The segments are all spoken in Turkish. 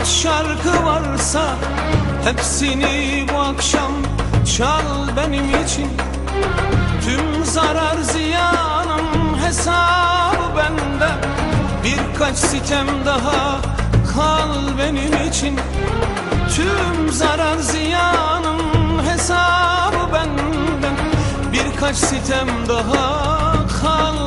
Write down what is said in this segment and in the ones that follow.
Kaç şarkı varsa hepsini bu akşam çal benim için. Tüm zarar ziyanım hesabı bende. Birkaç sitem daha kal benim için. Tüm zarar ziyanım hesabı benden Birkaç sitem daha kal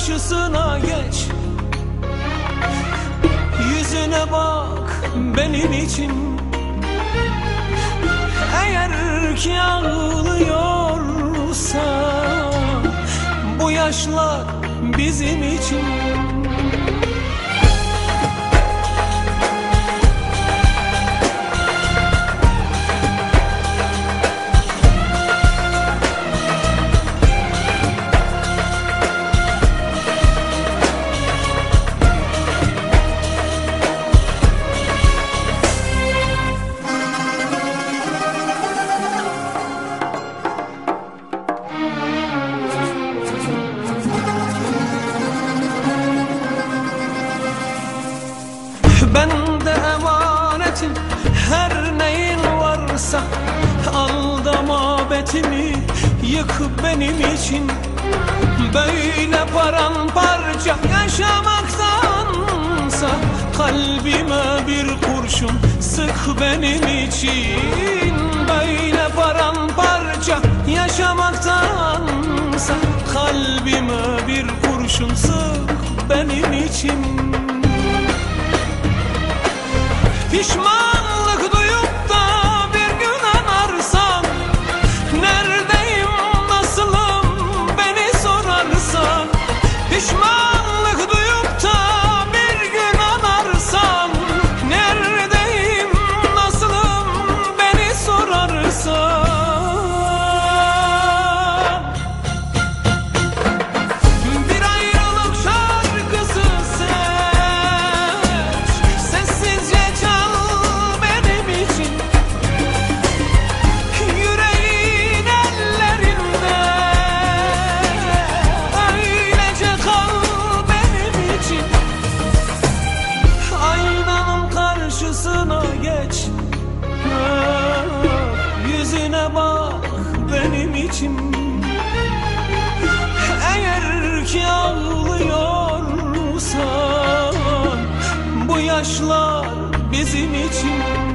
karşısına geç. Yüzüne bak benim için. Eğer ki ağlıyorsa Bu yaşlar bizim için Ben de emanetim her neyin varsa Aldama betimi yık benim için. Böyle paramparça yaşamaktansa Kalbime bir kurşun sık benim için. Böyle paramparça yaşamaktansa Kalbime bir kurşun sık benim için Pişmanlık duyup da bir gün anarsan Neredeyim, nasılım? beni sorarsan Pişmanlık yaşlar bizim için.